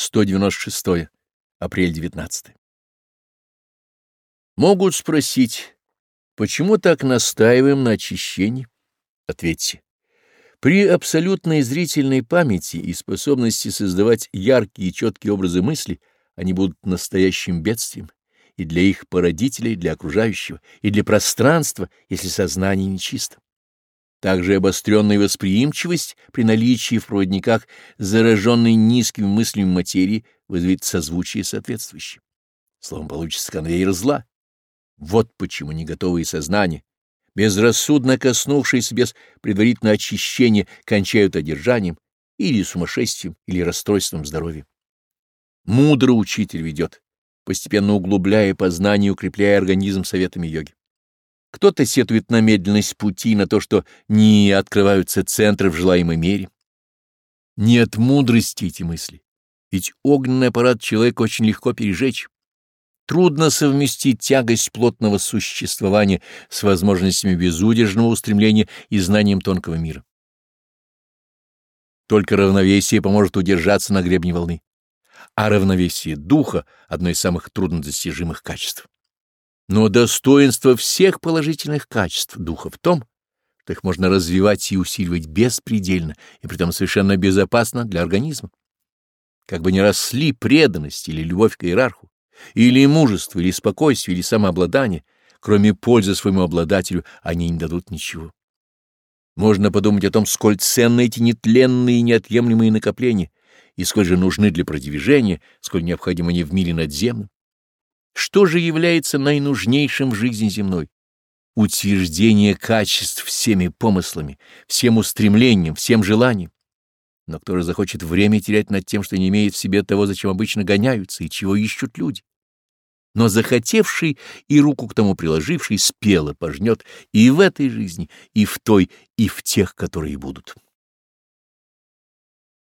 196. Апрель 19. Могут спросить, почему так настаиваем на очищении? Ответьте. При абсолютной зрительной памяти и способности создавать яркие и четкие образы мысли они будут настоящим бедствием и для их породителей, и для окружающего, и для пространства, если сознание нечисто. Также обостренная восприимчивость при наличии в проводниках, зараженной низкими мыслями материи, вызовет созвучие соответствующее. Словом, получится конвейер зла. Вот почему неготовые сознания, безрассудно коснувшиеся без предварительного очищения, кончают одержанием или сумасшествием, или расстройством здоровья. Мудро учитель ведет, постепенно углубляя познание и укрепляя организм советами йоги. Кто-то сетует на медленность пути, на то, что не открываются центры в желаемой мере. Нет мудрости эти мысли, ведь огненный аппарат человека очень легко пережечь. Трудно совместить тягость плотного существования с возможностями безудержного устремления и знанием тонкого мира. Только равновесие поможет удержаться на гребне волны, а равновесие духа — одно из самых труднодостижимых качеств. Но достоинство всех положительных качеств духа в том, что их можно развивать и усиливать беспредельно, и при этом совершенно безопасно для организма. Как бы ни росли преданность или любовь к иерарху, или мужество, или спокойствие, или самообладание, кроме пользы своему обладателю они не дадут ничего. Можно подумать о том, сколь ценны эти нетленные и неотъемлемые накопления, и сколь же нужны для продвижения, сколь необходимы они в мире надземном. Что же является наинужнейшим в жизни земной? Утверждение качеств всеми помыслами, всем устремлением, всем желанием. Но кто же захочет время терять над тем, что не имеет в себе того, зачем обычно гоняются и чего ищут люди? Но захотевший и руку к тому приложивший спело пожнет и в этой жизни, и в той, и в тех, которые будут.